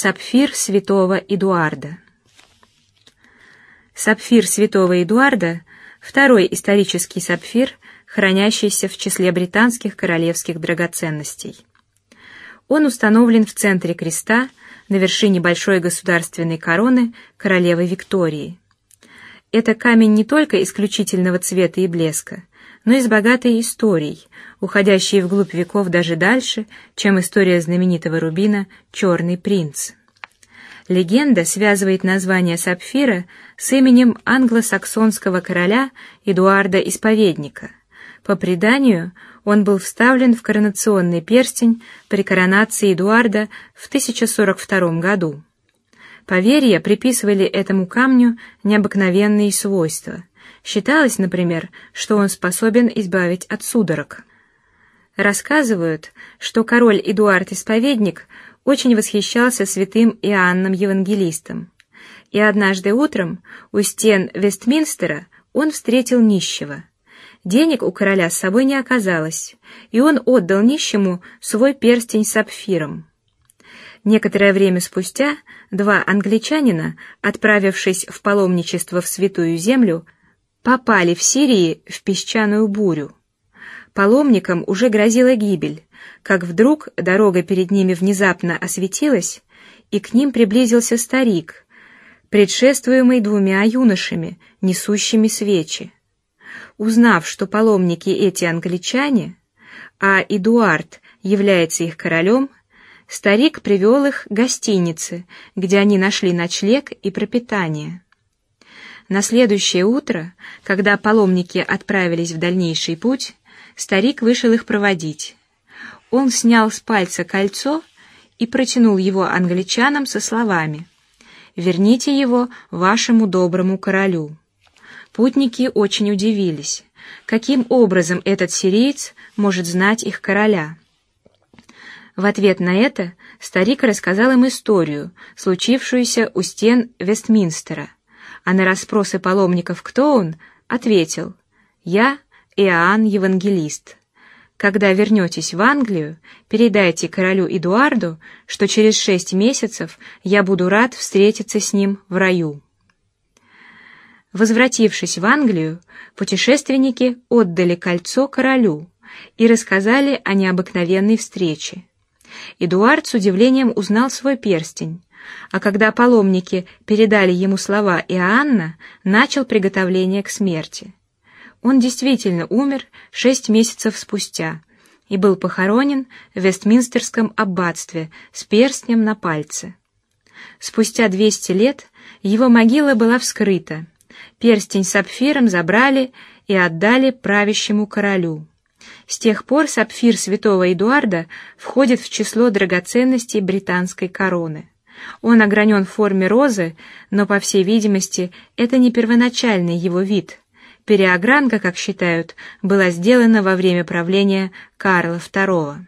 Сапфир святого Эдуарда. Сапфир святого Эдуарда – второй исторический сапфир, хранящийся в числе британских королевских драгоценностей. Он установлен в центре креста на вершине большой государственной короны королевы Виктории. Это камень не только исключительного цвета и блеска, но и с богатой историей, уходящей вглубь веков даже дальше, чем история знаменитого рубина «Черный принц». Легенда связывает название сапфира с именем англосаксонского короля Эдуарда Исповедника. По преданию, он был вставлен в коронационный перстень при коронации Эдуарда в 1042 году. Поверья приписывали этому камню необыкновенные свойства. Считалось, например, что он способен избавить от судорог. Рассказывают, что король Эдуард Исповедник очень восхищался святым Иоанном Евангелистом, и однажды утром у стен Вестминстера он встретил нищего. Денег у короля с собой не оказалось, и он отдал нищему свой перстень с сапфиром. Некоторое время спустя два англичанина, отправившись в паломничество в Святую Землю, попали в Сирии в песчаную бурю. Паломникам уже грозила гибель, как вдруг дорога перед ними внезапно осветилась, и к ним приблизился старик, предшествуемый двумя юношами, несущими свечи. Узнав, что паломники эти англичане, а Эдуард является их королем, старик привел их к гостинице, где они нашли ночлег и пропитание. На следующее утро, когда паломники отправились в дальнейший путь, старик вышел их проводить. Он снял с пальца кольцо и протянул его англичанам со словами: "Верните его вашему доброму королю". Путники очень удивились, каким образом этот сириец может знать их короля. В ответ на это старик рассказал им историю, случившуюся у стен Вестминстера, а на расспросы паломников, кто он, ответил: "Я Иоанн Евангелист. Когда вернетесь в Англию, передайте королю Эдуарду, что через шесть месяцев я буду рад встретиться с ним в раю". Возвратившись в Англию, путешественники отдали кольцо королю и рассказали о необыкновенной встрече. Эдуард с удивлением узнал свой перстень, а когда паломники передали ему слова Иоанна, начал приготовление к смерти. Он действительно умер шесть месяцев спустя и был похоронен в Вестминстерском аббатстве с перстнем на пальце. Спустя двести лет его могила была вскрыта перстень с сапфиром забрали и отдали правящему королю. С тех пор сапфир святого Эдуарда входит в число драгоценностей британской короны. Он огранен в форме розы, но по всей видимости это не первоначальный его вид. Переогранка, как считают, была сделана во время правления Карла II.